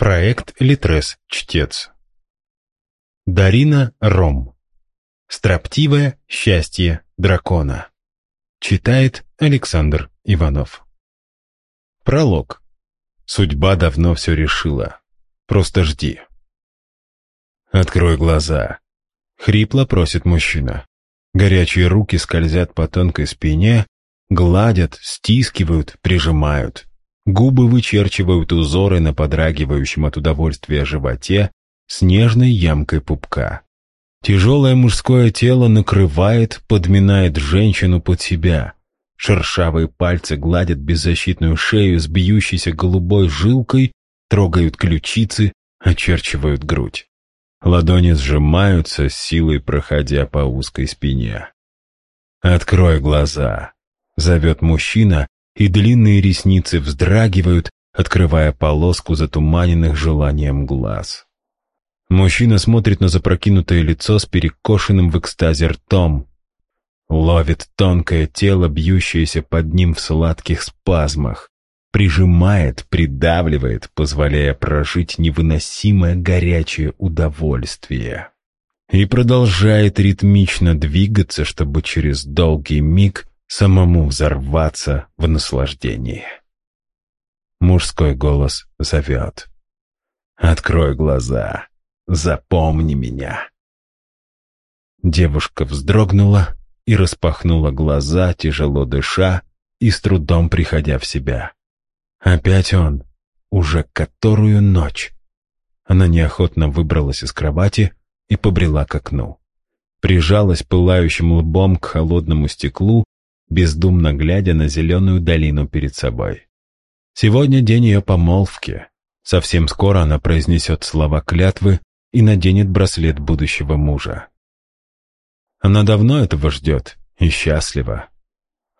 Проект Литрес Чтец. Дарина Ром. Строптивое счастье дракона. Читает Александр Иванов. Пролог. Судьба давно все решила. Просто жди. Открой глаза. Хрипло просит мужчина. Горячие руки скользят по тонкой спине, гладят, стискивают, прижимают. Губы вычерчивают узоры на подрагивающем от удовольствия животе с нежной ямкой пупка. Тяжелое мужское тело накрывает, подминает женщину под себя. Шершавые пальцы гладят беззащитную шею с бьющейся голубой жилкой, трогают ключицы, очерчивают грудь. Ладони сжимаются, с силой проходя по узкой спине. «Открой глаза», — зовет мужчина, и длинные ресницы вздрагивают, открывая полоску затуманенных желанием глаз. Мужчина смотрит на запрокинутое лицо с перекошенным в экстазе ртом, ловит тонкое тело, бьющееся под ним в сладких спазмах, прижимает, придавливает, позволяя прожить невыносимое горячее удовольствие. И продолжает ритмично двигаться, чтобы через долгий миг самому взорваться в наслаждении. Мужской голос зовет. «Открой глаза, запомни меня». Девушка вздрогнула и распахнула глаза, тяжело дыша и с трудом приходя в себя. Опять он, уже которую ночь. Она неохотно выбралась из кровати и побрела к окну. Прижалась пылающим лбом к холодному стеклу бездумно глядя на зеленую долину перед собой. Сегодня день ее помолвки. Совсем скоро она произнесет слова клятвы и наденет браслет будущего мужа. Она давно этого ждет и счастлива.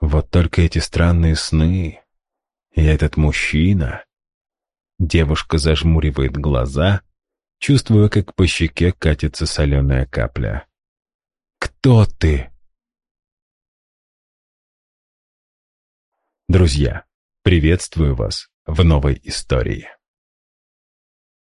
Вот только эти странные сны и этот мужчина. Девушка зажмуривает глаза, чувствуя, как по щеке катится соленая капля. «Кто ты?» Друзья, приветствую вас в новой истории.